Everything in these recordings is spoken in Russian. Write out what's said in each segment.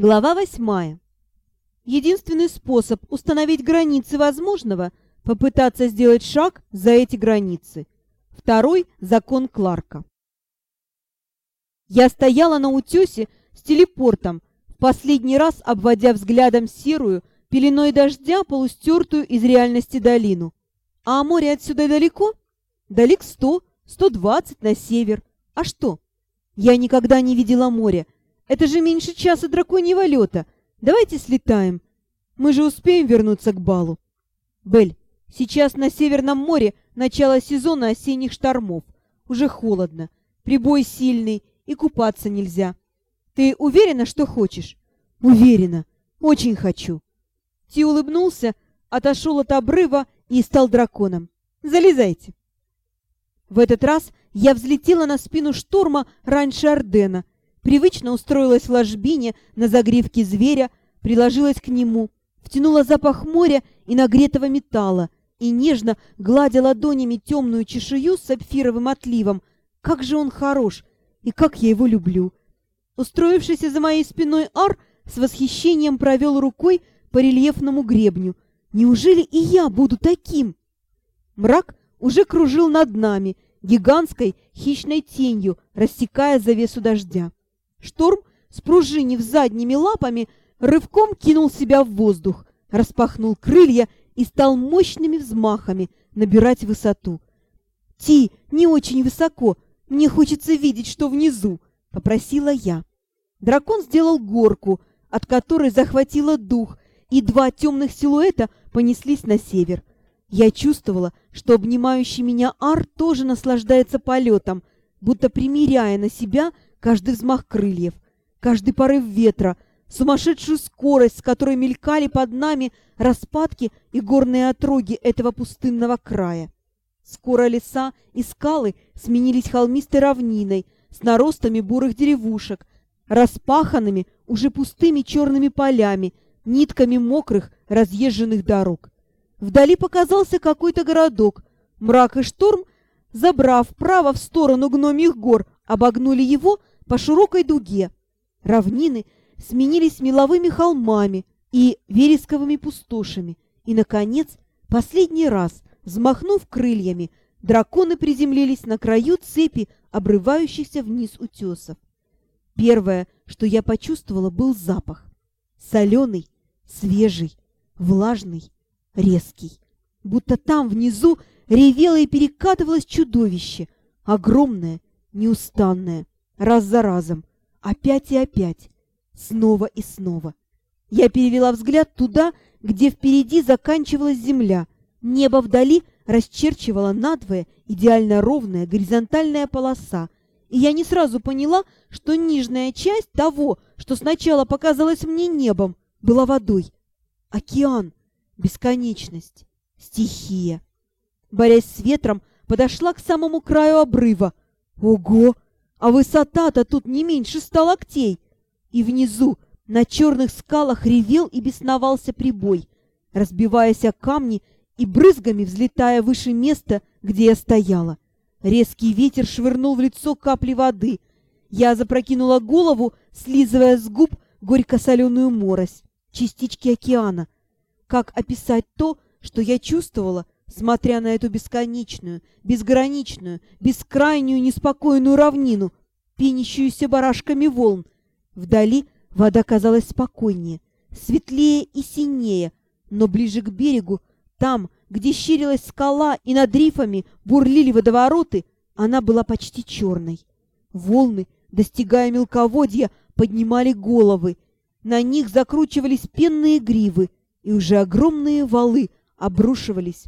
Глава восьмая. Единственный способ установить границы возможного – попытаться сделать шаг за эти границы. Второй – закон Кларка. Я стояла на утесе с телепортом, в последний раз обводя взглядом серую, пеленой дождя, полустертую из реальности долину. А море отсюда далеко? Далек сто, сто двадцать на север. А что? Я никогда не видела моря – это же меньше часа драконьего лета. Давайте слетаем. Мы же успеем вернуться к балу. Бель, сейчас на Северном море начало сезона осенних штормов. Уже холодно, прибой сильный и купаться нельзя. Ты уверена, что хочешь? Уверена. Очень хочу. Ти улыбнулся, отошел от обрыва и стал драконом. Залезайте. В этот раз я взлетела на спину шторма раньше Ордена — Привычно устроилась в ложбине на загривке зверя, приложилась к нему, втянула запах моря и нагретого металла и нежно, гладя ладонями темную чешую с сапфировым отливом, как же он хорош и как я его люблю. Устроившийся за моей спиной Ар с восхищением провел рукой по рельефному гребню. Неужели и я буду таким? Мрак уже кружил над нами, гигантской хищной тенью, рассекая завесу дождя. Шторм, спружинив задними лапами, рывком кинул себя в воздух, распахнул крылья и стал мощными взмахами набирать высоту. «Ти, не очень высоко, мне хочется видеть, что внизу», — попросила я. Дракон сделал горку, от которой захватило дух, и два темных силуэта понеслись на север. Я чувствовала, что обнимающий меня Ар тоже наслаждается полетом, будто примеряя на себя каждый взмах крыльев, каждый порыв ветра, сумасшедшую скорость, с которой мелькали под нами распадки и горные отроги этого пустынного края. Скоро леса и скалы сменились холмистой равниной с наростами бурых деревушек, распаханными уже пустыми черными полями, нитками мокрых разъезженных дорог. Вдали показался какой-то городок. Мрак и шторм, забрав право в сторону гномих гор, обогнули его по широкой дуге. Равнины сменились меловыми холмами и вересковыми пустошами. И, наконец, последний раз, взмахнув крыльями, драконы приземлились на краю цепи, обрывающихся вниз утесов. Первое, что я почувствовала, был запах. Соленый, свежий, влажный, резкий. Будто там внизу ревело и перекатывалось чудовище, огромное, неустанное, раз за разом, опять и опять, снова и снова. Я перевела взгляд туда, где впереди заканчивалась земля. Небо вдали расчерчивала надвое идеально ровная горизонтальная полоса, и я не сразу поняла, что нижняя часть того, что сначала показалось мне небом, была водой. Океан, бесконечность, стихия. Борясь с ветром, подошла к самому краю обрыва. Ого! А высота-то тут не меньше ста локтей. И внизу, на черных скалах, ревел и бесновался прибой, разбиваясь о камни и брызгами взлетая выше места, где я стояла. Резкий ветер швырнул в лицо капли воды. Я запрокинула голову, слизывая с губ горько-соленую морось, частички океана. Как описать то, что я чувствовала, смотря на эту бесконечную, безграничную, бескрайнюю неспокойную равнину, пенящуюся барашками волн. Вдали вода казалась спокойнее, светлее и синее, но ближе к берегу, там, где щерилась скала и над рифами бурлили водовороты, она была почти черной. Волны, достигая мелководья, поднимали головы. На них закручивались пенные гривы, и уже огромные валы обрушивались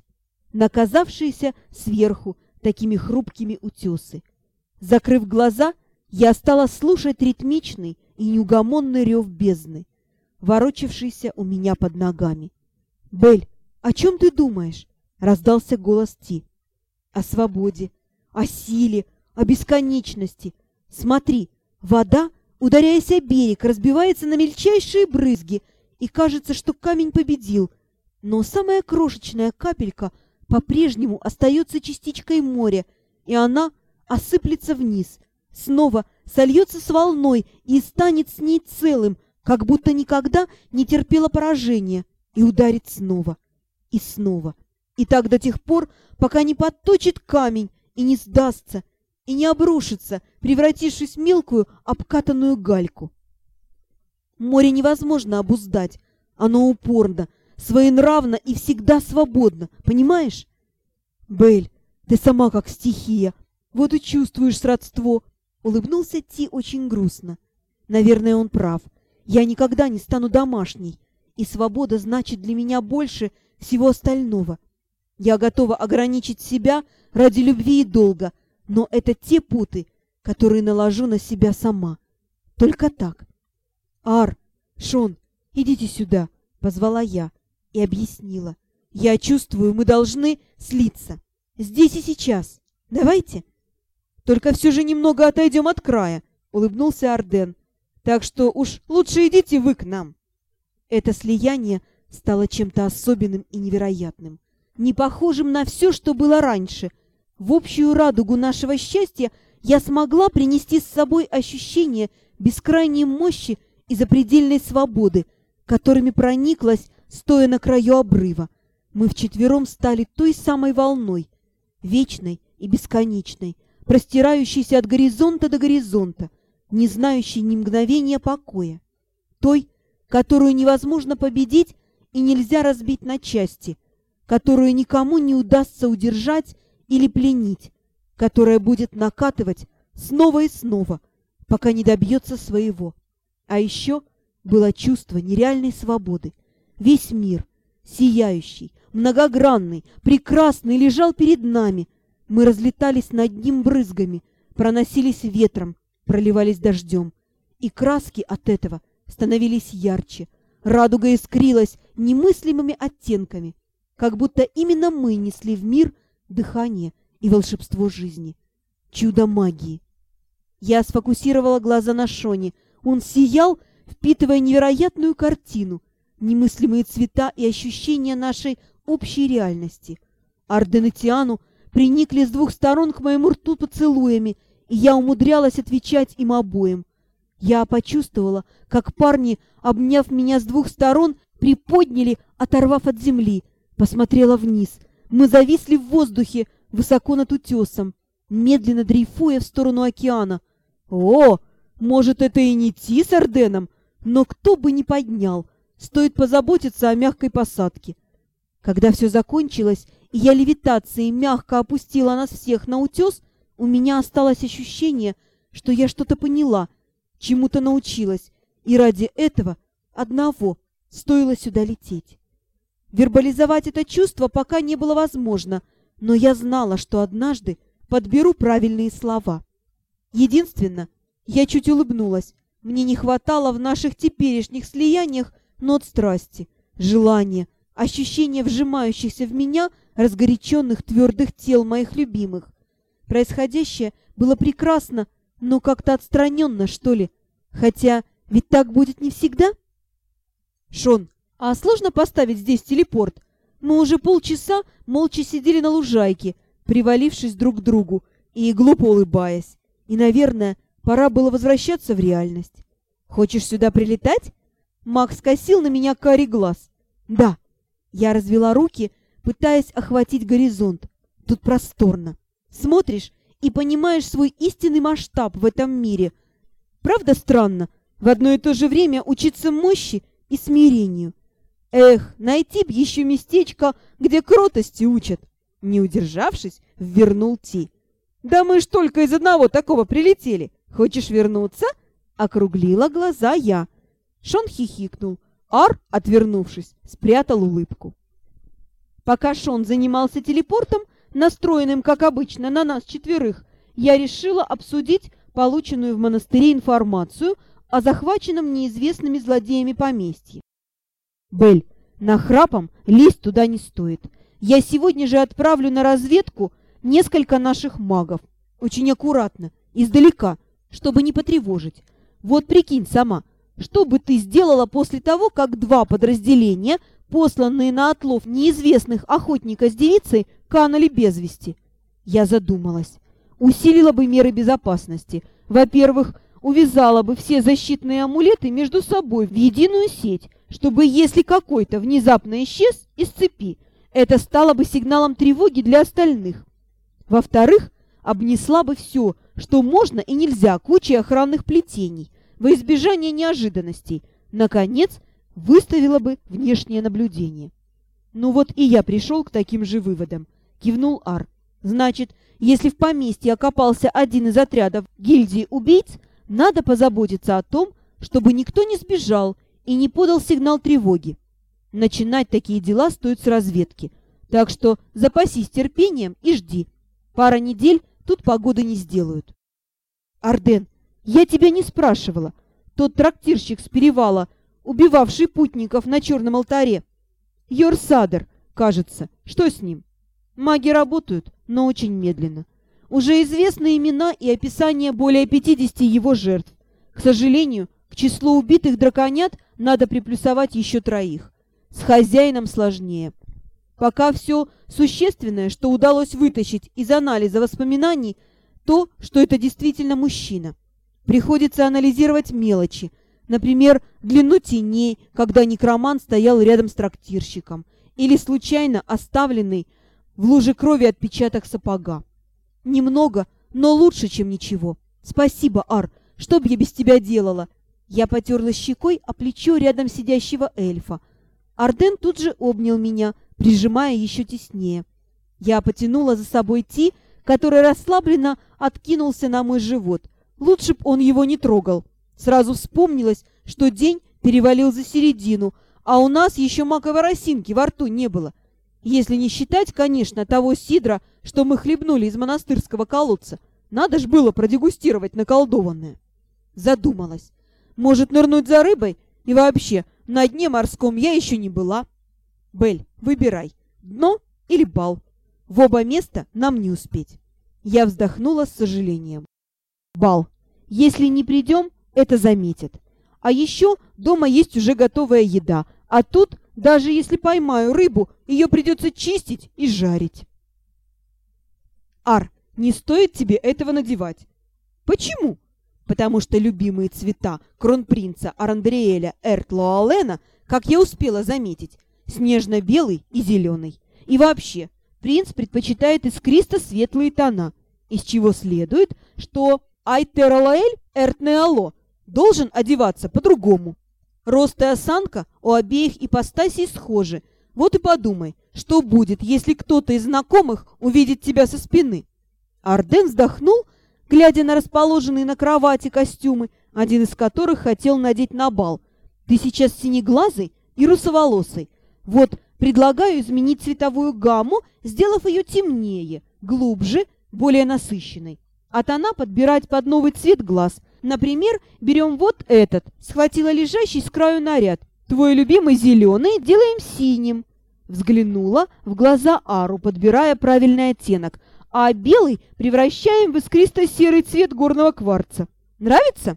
наказавшиеся сверху такими хрупкими утесы. Закрыв глаза, я стала слушать ритмичный и неугомонный рев бездны, ворочавшийся у меня под ногами. «Бель, о чем ты думаешь?» — раздался голос Ти. «О свободе, о силе, о бесконечности. Смотри, вода, ударяясь о берег, разбивается на мельчайшие брызги, и кажется, что камень победил. Но самая крошечная капелька — по-прежнему остается частичкой моря, и она осыплется вниз, снова сольется с волной и станет с ней целым, как будто никогда не терпела поражения, и ударит снова, и снова, и так до тех пор, пока не подточит камень и не сдастся, и не обрушится, превратившись в мелкую обкатанную гальку. Море невозможно обуздать, оно упорно, своенравно и всегда свободно, понимаешь? Бель, ты сама как стихия, вот и чувствуешь сродство. Улыбнулся Ти очень грустно. Наверное, он прав. Я никогда не стану домашней, и свобода значит для меня больше всего остального. Я готова ограничить себя ради любви и долга, но это те путы, которые наложу на себя сама. Только так. Ар, Шон, идите сюда, позвала я и объяснила. Я чувствую, мы должны слиться. Здесь и сейчас. Давайте. Только все же немного отойдем от края, улыбнулся Арден. Так что уж лучше идите вы к нам. Это слияние стало чем-то особенным и невероятным, не похожим на все, что было раньше. В общую радугу нашего счастья я смогла принести с собой ощущение бескрайней мощи и запредельной свободы, которыми прониклась, стоя на краю обрыва. Мы вчетвером стали той самой волной, вечной и бесконечной, простирающейся от горизонта до горизонта, не знающей ни мгновения покоя, той, которую невозможно победить и нельзя разбить на части, которую никому не удастся удержать или пленить, которая будет накатывать снова и снова, пока не добьется своего. А еще было чувство нереальной свободы. Весь мир, сияющий, многогранный, прекрасный, лежал перед нами. Мы разлетались над ним брызгами, проносились ветром, проливались дождем. И краски от этого становились ярче. Радуга искрилась немыслимыми оттенками, как будто именно мы несли в мир дыхание и волшебство жизни. Чудо магии. Я сфокусировала глаза на Шоне. Он сиял, впитывая невероятную картину, немыслимые цвета и ощущения нашей общей реальности. Арден и Тиану приникли с двух сторон к моему рту поцелуями, и я умудрялась отвечать им обоим. Я почувствовала, как парни, обняв меня с двух сторон, приподняли, оторвав от земли. Посмотрела вниз. Мы зависли в воздухе, высоко над утесом, медленно дрейфуя в сторону океана. О, может, это и не Ти с Орденом, но кто бы ни поднял, стоит позаботиться о мягкой посадке. Когда все закончилось, и я левитацией мягко опустила нас всех на утес, у меня осталось ощущение, что я что-то поняла — чему-то научилась, и ради этого одного стоило сюда лететь. Вербализовать это чувство пока не было возможно, но я знала, что однажды подберу правильные слова. Единственно, я чуть улыбнулась. Мне не хватало в наших теперешних слияниях нот страсти, желания, ощущения вжимающихся в меня разгоряченных твердых тел моих любимых. Происходящее было прекрасно, но как-то отстраненно, что ли. Хотя ведь так будет не всегда. Шон, а сложно поставить здесь телепорт? Мы уже полчаса молча сидели на лужайке, привалившись друг к другу и глупо улыбаясь. И, наверное, пора было возвращаться в реальность. Хочешь сюда прилетать? Макс косил на меня карий глаз. Да. Я развела руки, пытаясь охватить горизонт. Тут просторно. Смотришь и понимаешь свой истинный масштаб в этом мире. Правда странно в одно и то же время учиться мощи и смирению? Эх, найти б еще местечко, где кротости учат. Не удержавшись, вернул Ти. Да мы ж только из одного такого прилетели. Хочешь вернуться? Округлила глаза я. Шон хихикнул. Ар, отвернувшись, спрятал улыбку. Пока Шон занимался телепортом, настроенным, как обычно, на нас четверых, я решила обсудить полученную в монастыре информацию о захваченном неизвестными злодеями поместье. Бель, нахрапом лезть туда не стоит. Я сегодня же отправлю на разведку несколько наших магов. Очень аккуратно, издалека, чтобы не потревожить. Вот прикинь сама, что бы ты сделала после того, как два подразделения, посланные на отлов неизвестных охотника с девицей, канули без вести. Я задумалась. Усилила бы меры безопасности. Во-первых, увязала бы все защитные амулеты между собой в единую сеть, чтобы если какой-то внезапно исчез из цепи, это стало бы сигналом тревоги для остальных. Во-вторых, обнесла бы все, что можно и нельзя кучей охранных плетений, во избежание неожиданностей. Наконец, выставила бы внешнее наблюдение. Ну вот и я пришел к таким же выводам, кивнул Ар. Значит, если в поместье окопался один из отрядов гильдии убийц, надо позаботиться о том, чтобы никто не сбежал и не подал сигнал тревоги. Начинать такие дела стоит с разведки, так что запасись терпением и жди. Пара недель тут погоды не сделают. Арден, я тебя не спрашивала. Тот трактирщик с перевала, убивавший путников на черном алтаре. Йорсадер, кажется. Что с ним? Маги работают, но очень медленно. Уже известны имена и описание более 50 его жертв. К сожалению, к числу убитых драконят надо приплюсовать еще троих. С хозяином сложнее. Пока все существенное, что удалось вытащить из анализа воспоминаний, то, что это действительно мужчина. Приходится анализировать мелочи, например, длину теней, когда некроман стоял рядом с трактирщиком, или случайно оставленный в луже крови отпечаток сапога. Немного, но лучше, чем ничего. Спасибо, Ар. Что б я без тебя делала? Я потерла щекой о плечо рядом сидящего эльфа. Арден тут же обнял меня, прижимая еще теснее. Я потянула за собой Ти, который расслабленно откинулся на мой живот. Лучше б он его не трогал. Сразу вспомнилось, что день перевалил за середину, а у нас еще маковой росинки во рту не было. Если не считать, конечно, того сидра, что мы хлебнули из монастырского колодца. Надо ж было продегустировать наколдованное. Задумалась. Может, нырнуть за рыбой? И вообще, на дне морском я еще не была. Бель, выбирай, дно или бал. В оба места нам не успеть. Я вздохнула с сожалением. Бал. Если не придем, это заметят. А еще дома есть уже готовая еда, а тут даже если поймаю рыбу, ее придется чистить и жарить. Ар, не стоит тебе этого надевать. Почему? Потому что любимые цвета кронпринца Арандриэля Эртлоалена, как я успела заметить, снежно-белый и зеленый. И вообще, принц предпочитает искристо светлые тона, из чего следует, что Айтералаэль Эртнеало должен одеваться по-другому. Рост и осанка у обеих ипостасей схожи. Вот и подумай, что будет, если кто-то из знакомых увидит тебя со спины. Арден вздохнул, глядя на расположенные на кровати костюмы, один из которых хотел надеть на бал. Ты сейчас синеглазый и русоволосый. Вот, предлагаю изменить цветовую гамму, сделав ее темнее, глубже, более насыщенной. А тона подбирать под новый цвет глаз – Например, берем вот этот, схватила лежащий с краю наряд. Твой любимый зеленый делаем синим. Взглянула в глаза Ару, подбирая правильный оттенок, а белый превращаем в искристо-серый цвет горного кварца. Нравится?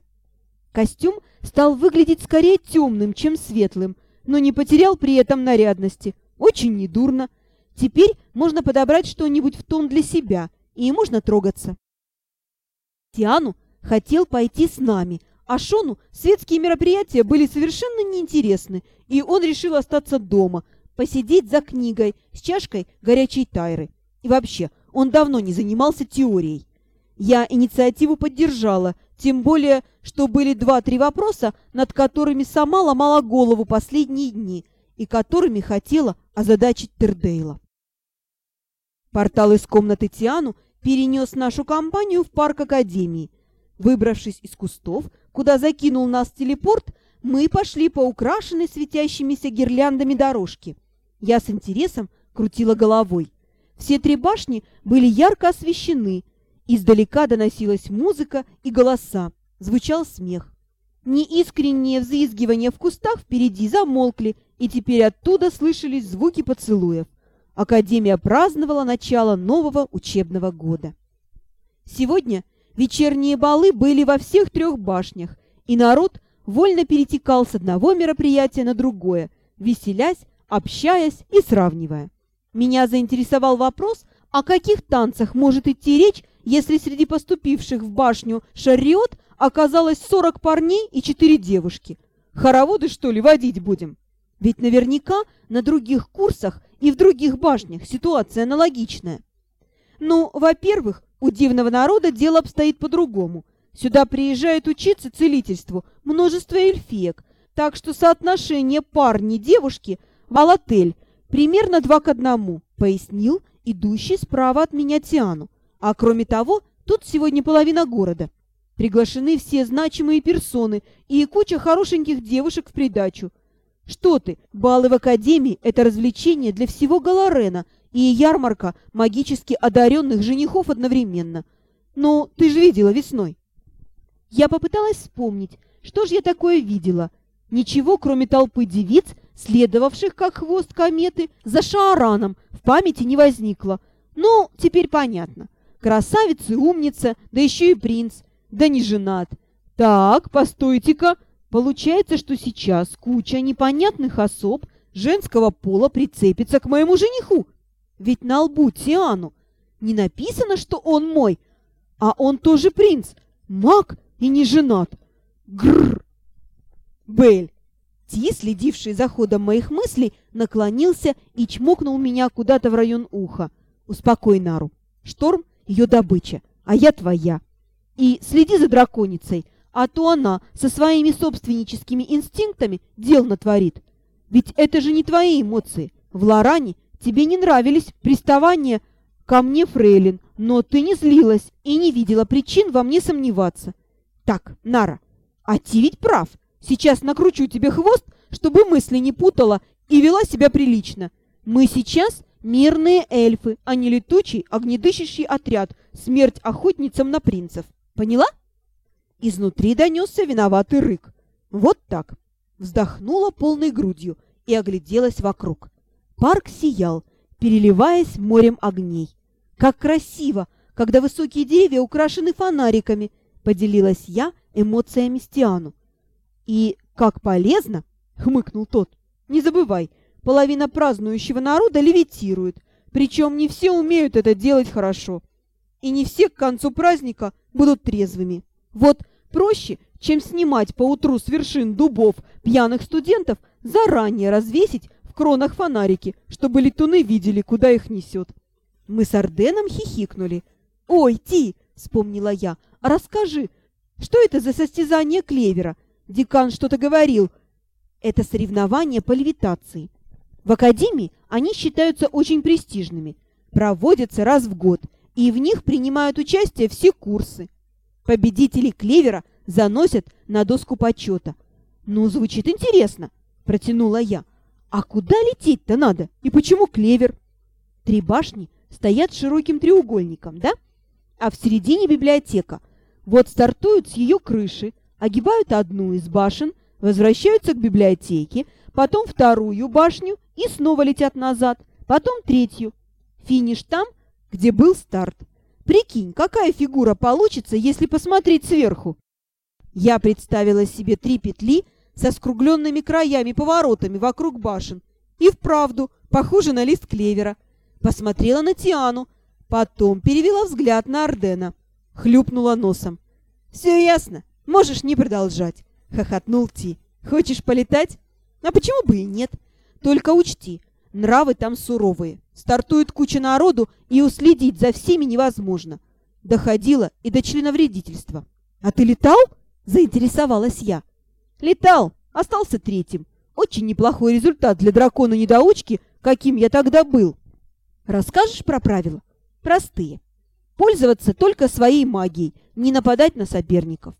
Костюм стал выглядеть скорее темным, чем светлым, но не потерял при этом нарядности. Очень недурно. Теперь можно подобрать что-нибудь в тон для себя, и можно трогаться. Тиану хотел пойти с нами, а Шону светские мероприятия были совершенно неинтересны, и он решил остаться дома, посидеть за книгой с чашкой горячей тайры. И вообще, он давно не занимался теорией. Я инициативу поддержала, тем более, что были два-три вопроса, над которыми сама ломала голову последние дни и которыми хотела озадачить Тердейла. Портал из комнаты Тиану перенес нашу компанию в парк Академии – Выбравшись из кустов, куда закинул нас телепорт, мы пошли по украшенной светящимися гирляндами дорожке. Я с интересом крутила головой. Все три башни были ярко освещены. Издалека доносилась музыка и голоса. Звучал смех. Неискренние взвизгивания в кустах впереди замолкли, и теперь оттуда слышались звуки поцелуев. Академия праздновала начало нового учебного года. Сегодня Вечерние балы были во всех трех башнях, и народ вольно перетекал с одного мероприятия на другое, веселясь, общаясь и сравнивая. Меня заинтересовал вопрос, о каких танцах может идти речь, если среди поступивших в башню шариот оказалось 40 парней и 4 девушки. Хороводы, что ли, водить будем? Ведь наверняка на других курсах и в других башнях ситуация аналогичная. Ну, во-первых, у дивного народа дело обстоит по-другому. Сюда приезжают учиться целительству множество эльфиек, так что соотношение парни-девушки в Алатель примерно два к одному, пояснил идущий справа от меня Тиану. А кроме того, тут сегодня половина города. Приглашены все значимые персоны и куча хорошеньких девушек в придачу. Что ты, балы в академии – это развлечение для всего Галарена и ярмарка магически одаренных женихов одновременно. Но ты же видела весной. Я попыталась вспомнить, что же я такое видела. Ничего, кроме толпы девиц, следовавших как хвост кометы, за Шаараном в памяти не возникло. Ну, теперь понятно. Красавица и умница, да еще и принц, да не женат. Так, постойте-ка, получается, что сейчас куча непонятных особ женского пола прицепится к моему жениху. Ведь на лбу Тиану не написано, что он мой, а он тоже принц, маг и не женат. Гррр! Бель, Ти, следивший за ходом моих мыслей, наклонился и чмокнул меня куда-то в район уха. «Успокой Нару. Шторм — ее добыча, а я твоя. И следи за драконицей, а то она со своими собственническими инстинктами дел натворит. Ведь это же не твои эмоции. В Лоране тебе не нравились приставания ко мне, фрейлин, но ты не злилась и не видела причин во мне сомневаться. Так, Нара, а ти ведь прав. Сейчас накручу тебе хвост, чтобы мысли не путала и вела себя прилично. Мы сейчас мирные эльфы, а не летучий, огнедышащий отряд, смерть охотницам на принцев. Поняла? Изнутри донесся виноватый рык. Вот так. Вздохнула полной грудью и огляделась вокруг. Парк сиял, переливаясь морем огней. Как красиво, когда высокие деревья украшены фонариками, поделилась я эмоциями Стиану. «И как полезно!» — хмыкнул тот. «Не забывай, половина празднующего народа левитирует, причем не все умеют это делать хорошо. И не все к концу праздника будут трезвыми. Вот проще, чем снимать по утру с вершин дубов пьяных студентов, заранее развесить в кронах фонарики, чтобы летуны видели, куда их несет». Мы с Арденом хихикнули. «Ой, Ти!» — вспомнила я. «А расскажи, что это за состязание клевера? Декан что-то говорил. Это соревнования по левитации. В академии они считаются очень престижными, проводятся раз в год, и в них принимают участие все курсы. Победители клевера заносят на доску почета. «Ну, звучит интересно», — протянула я. «А куда лететь-то надо? И почему клевер?» Три башни стоят широким треугольником, да? А в середине библиотека. Вот стартуют с ее крыши, огибают одну из башен, возвращаются к библиотеке, потом вторую башню и снова летят назад, потом третью. Финиш там, где был старт. Прикинь, какая фигура получится, если посмотреть сверху. Я представила себе три петли со скругленными краями поворотами вокруг башен. И вправду, похоже на лист клевера. Посмотрела на Тиану, потом перевела взгляд на Ардена. Хлюпнула носом. «Все ясно. «Можешь не продолжать», — хохотнул Ти. «Хочешь полетать? А почему бы и нет? Только учти, нравы там суровые. Стартует куча народу, и уследить за всеми невозможно. Доходило и до членовредительства. А ты летал?» — заинтересовалась я. «Летал. Остался третьим. Очень неплохой результат для дракона-недоучки, каким я тогда был. Расскажешь про правила? Простые. Пользоваться только своей магией, не нападать на соперников.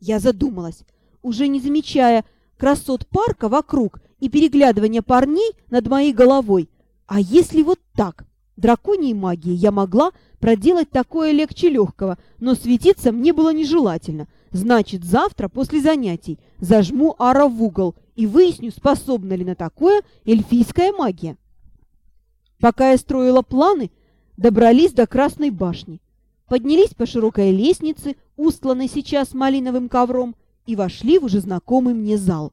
Я задумалась, уже не замечая красот парка вокруг и переглядывания парней над моей головой. А если вот так? Драконьей магией я могла проделать такое легче легкого, но светиться мне было нежелательно. Значит, завтра после занятий зажму Ара в угол и выясню, способна ли на такое эльфийская магия. Пока я строила планы, добрались до Красной башни поднялись по широкой лестнице, устланной сейчас малиновым ковром, и вошли в уже знакомый мне зал.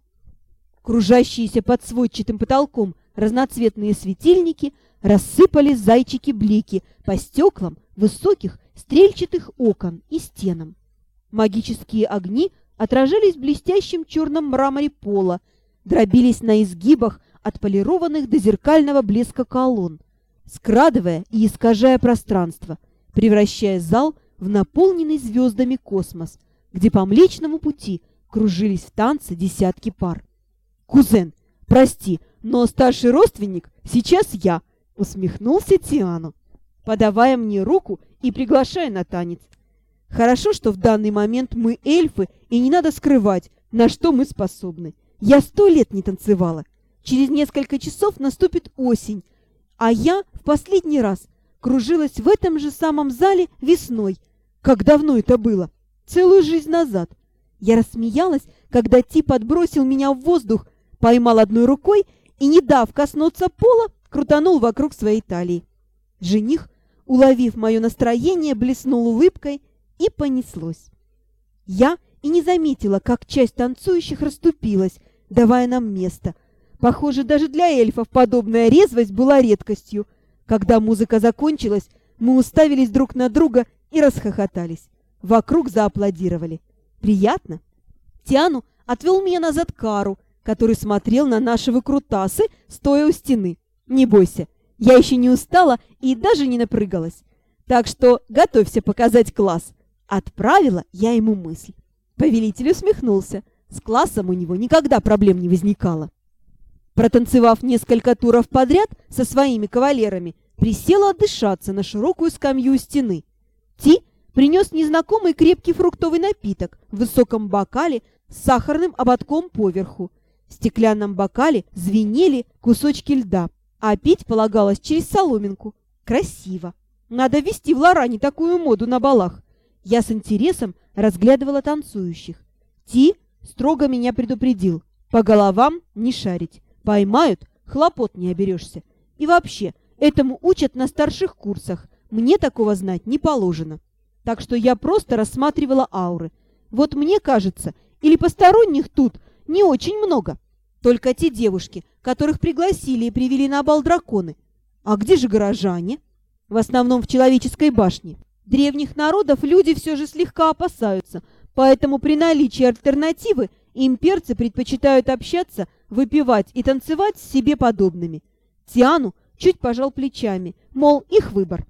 Кружащиеся под сводчатым потолком разноцветные светильники рассыпали зайчики-блики по стеклам высоких стрельчатых окон и стенам. Магические огни отражались в блестящем черном мраморе пола, дробились на изгибах отполированных до зеркального блеска колонн, скрадывая и искажая пространство, превращая зал в наполненный звездами космос, где по Млечному пути кружились в танце десятки пар. «Кузен, прости, но старший родственник сейчас я», — усмехнулся Тиану, подавая мне руку и приглашая на танец. «Хорошо, что в данный момент мы эльфы, и не надо скрывать, на что мы способны. Я сто лет не танцевала. Через несколько часов наступит осень, а я в последний раз кружилась в этом же самом зале весной. Как давно это было? Целую жизнь назад. Я рассмеялась, когда Ти подбросил меня в воздух, поймал одной рукой и, не дав коснуться пола, крутанул вокруг своей талии. Жених, уловив мое настроение, блеснул улыбкой и понеслось. Я и не заметила, как часть танцующих расступилась, давая нам место. Похоже, даже для эльфов подобная резвость была редкостью. Когда музыка закончилась, мы уставились друг на друга и расхохотались. Вокруг зааплодировали. Приятно. Тиану отвел меня назад Кару, который смотрел на наши выкрутасы, стоя у стены. Не бойся, я еще не устала и даже не напрыгалась. Так что готовься показать класс. Отправила я ему мысль. Повелитель усмехнулся. С классом у него никогда проблем не возникало. Протанцевав несколько туров подряд со своими кавалерами, присела отдышаться на широкую скамью стены. Ти принес незнакомый крепкий фруктовый напиток в высоком бокале с сахарным ободком поверху. В стеклянном бокале звенели кусочки льда, а пить полагалось через соломинку. Красиво. Надо вести в Лоране такую моду на балах. Я с интересом разглядывала танцующих. Ти строго меня предупредил. По головам не шарить. Поймают, хлопот не оберешься. И вообще, этому учат на старших курсах. Мне такого знать не положено. Так что я просто рассматривала ауры. Вот мне кажется, или посторонних тут не очень много. Только те девушки, которых пригласили и привели на бал драконы. А где же горожане? В основном в человеческой башне. Древних народов люди все же слегка опасаются, поэтому при наличии альтернативы имперцы предпочитают общаться, выпивать и танцевать с себе подобными. Тиану чуть пожал плечами, мол, их выбор.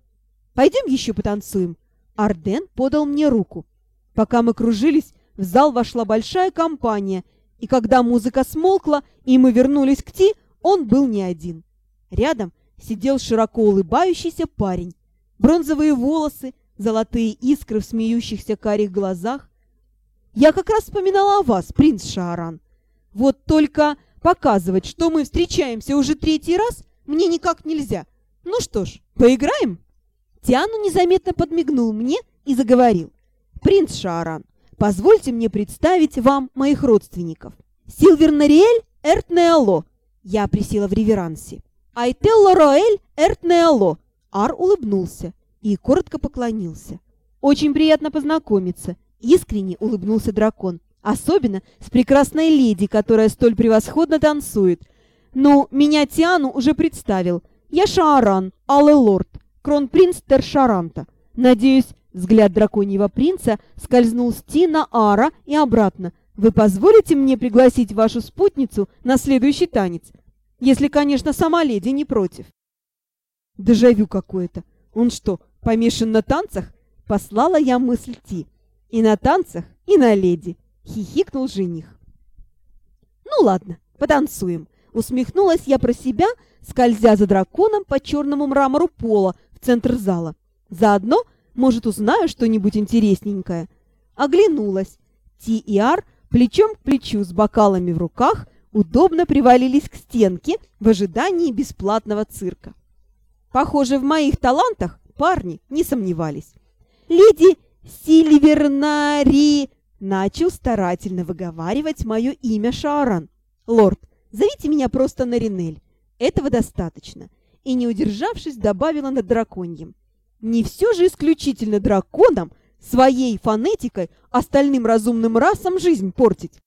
«Пойдем еще потанцуем». Арден подал мне руку. Пока мы кружились, в зал вошла большая компания, и когда музыка смолкла, и мы вернулись к Ти, он был не один. Рядом сидел широко улыбающийся парень. Бронзовые волосы, золотые искры в смеющихся карих глазах. Я как раз вспоминала о вас, принц Шааран. Вот только показывать, что мы встречаемся уже третий раз, мне никак нельзя. Ну что ж, поиграем?» Тиану незаметно подмигнул мне и заговорил. «Принц Шааран, позвольте мне представить вам моих родственников. Силвер Нариэль Эртнеало». Я присела в реверансе. «Айтелло Роэль Эртнеало». Ар улыбнулся и коротко поклонился. «Очень приятно познакомиться», — искренне улыбнулся дракон. «Особенно с прекрасной леди, которая столь превосходно танцует. Ну, меня Тиану уже представил. Я Шааран, Алле Лорд, кронпринц Тершаранта. Надеюсь, взгляд драконьего принца скользнул с Ти Ара и обратно. Вы позволите мне пригласить вашу спутницу на следующий танец? Если, конечно, сама леди не против». Дежавю какое-то. Он что, помешан на танцах? Послала я мысль Ти. И на танцах, и на леди. Хихикнул жених. Ну ладно, потанцуем. Усмехнулась я про себя, скользя за драконом по черному мрамору пола центр зала. Заодно, может, узнаю что-нибудь интересненькое. Оглянулась. Ти и Ар плечом к плечу с бокалами в руках удобно привалились к стенке в ожидании бесплатного цирка. Похоже, в моих талантах парни не сомневались. «Леди Сильвернари!» Начал старательно выговаривать мое имя Шааран. «Лорд, зовите меня просто Наринель. Этого достаточно». И, не удержавшись, добавила над драконьем. «Не все же исключительно драконам своей фонетикой остальным разумным расам жизнь портить».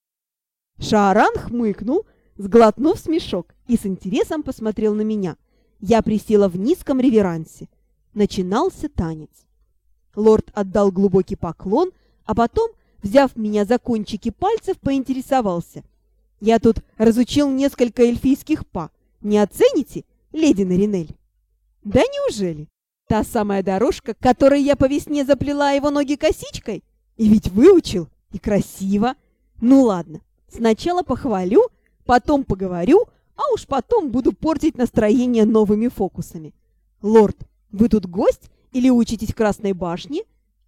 Шааран хмыкнул, сглотнув смешок, и с интересом посмотрел на меня – я присела в низком реверансе. Начинался танец. Лорд отдал глубокий поклон, а потом взяв меня за кончики пальцев, поинтересовался. «Я тут разучил несколько эльфийских па. Не оцените, леди Наринель?» «Да неужели? Та самая дорожка, которой я по весне заплела его ноги косичкой? И ведь выучил, и красиво. Ну ладно, сначала похвалю, потом поговорю, а уж потом буду портить настроение новыми фокусами. Лорд, вы тут гость или учитесь в Красной башне?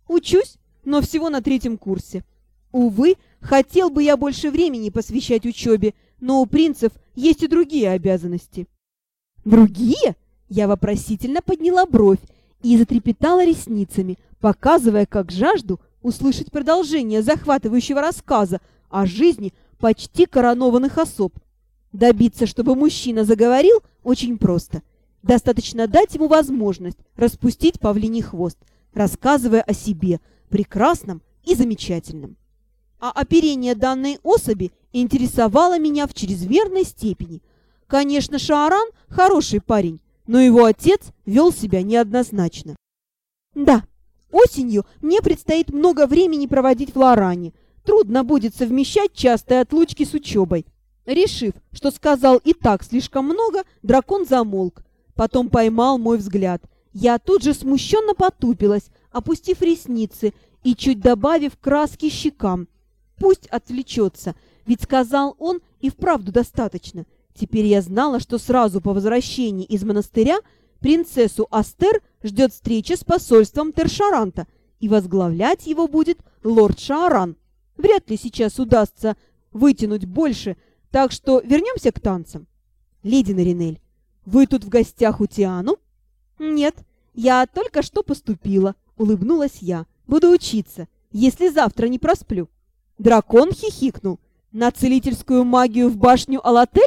Учусь, но всего на третьем курсе. Увы, хотел бы я больше времени посвящать учебе, но у принцев есть и другие обязанности. Другие? Я вопросительно подняла бровь и затрепетала ресницами, показывая, как жажду услышать продолжение захватывающего рассказа о жизни почти коронованных особ. Добиться, чтобы мужчина заговорил, очень просто. Достаточно дать ему возможность распустить павлиний хвост, рассказывая о себе, прекрасном и замечательном. А оперение данной особи интересовало меня в чрезмерной степени. Конечно, Шааран хороший парень, но его отец вел себя неоднозначно. Да, осенью мне предстоит много времени проводить в Лоране. Трудно будет совмещать частые отлучки с учебой. Решив, что сказал и так слишком много, дракон замолк. Потом поймал мой взгляд. Я тут же смущенно потупилась, опустив ресницы и чуть добавив краски щекам. Пусть отвлечется, ведь сказал он и вправду достаточно. Теперь я знала, что сразу по возвращении из монастыря принцессу Астер ждет встреча с посольством Тершаранта, и возглавлять его будет лорд Шааран. Вряд ли сейчас удастся вытянуть больше, так что вернемся к танцам. Леди Наринель, вы тут в гостях у Тиану? Нет, я только что поступила, улыбнулась я. Буду учиться, если завтра не просплю. Дракон хихикнул. На целительскую магию в башню Алатель?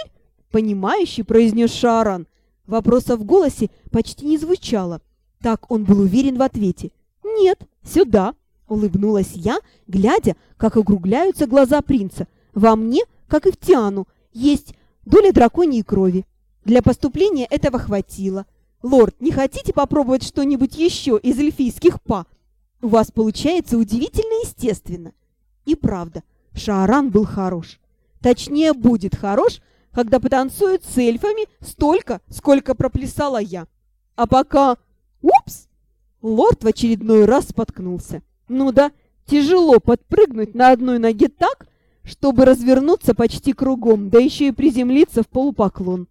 Понимающий произнес Шааран. Вопроса в голосе почти не звучало. Так он был уверен в ответе. «Нет, сюда!» — улыбнулась я, глядя, как округляются глаза принца. «Во мне, как и в Тиану, есть доля драконьей крови. Для поступления этого хватило. Лорд, не хотите попробовать что-нибудь еще из эльфийских па? У вас получается удивительно естественно». И правда, Шааран был хорош. Точнее, будет хорош, когда потанцуют с эльфами столько, сколько проплясала я. А пока... Упс! Лорд в очередной раз споткнулся. Ну да, тяжело подпрыгнуть на одной ноге так, чтобы развернуться почти кругом, да еще и приземлиться в полупоклон.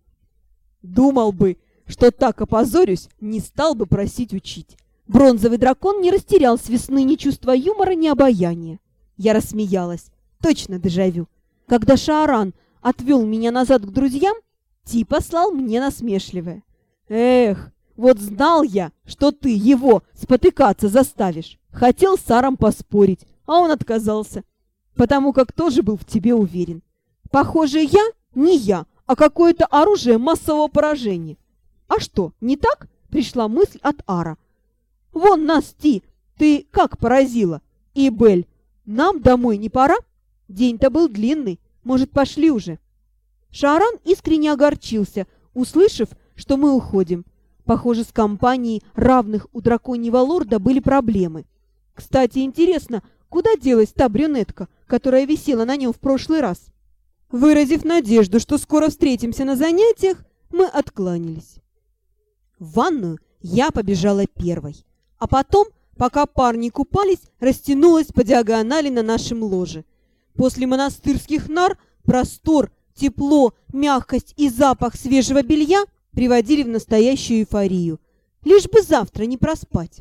Думал бы, что так опозорюсь, не стал бы просить учить. Бронзовый дракон не растерял с весны ни чувства юмора, ни обаяния. Я рассмеялась. Точно дежавю. Когда Шааран отвел меня назад к друзьям, Ти послал мне насмешливое. «Эх, вот знал я, что ты его спотыкаться заставишь. Хотел с Саром поспорить, а он отказался, потому как тоже был в тебе уверен. Похоже, я не я, а какое-то оружие массового поражения. А что, не так?» Пришла мысль от Ара. «Вон нас, Ти, ты как поразила? И Бель, нам домой не пора? День-то был длинный, может, пошли уже?» Шаран искренне огорчился, услышав, что мы уходим. Похоже, с компанией равных у драконьего лорда были проблемы. Кстати, интересно, куда делась та брюнетка, которая висела на нем в прошлый раз? Выразив надежду, что скоро встретимся на занятиях, мы откланялись. В ванную я побежала первой, а потом, пока парни купались, растянулась по диагонали на нашем ложе – После монастырских нар простор, тепло, мягкость и запах свежего белья приводили в настоящую эйфорию. Лишь бы завтра не проспать.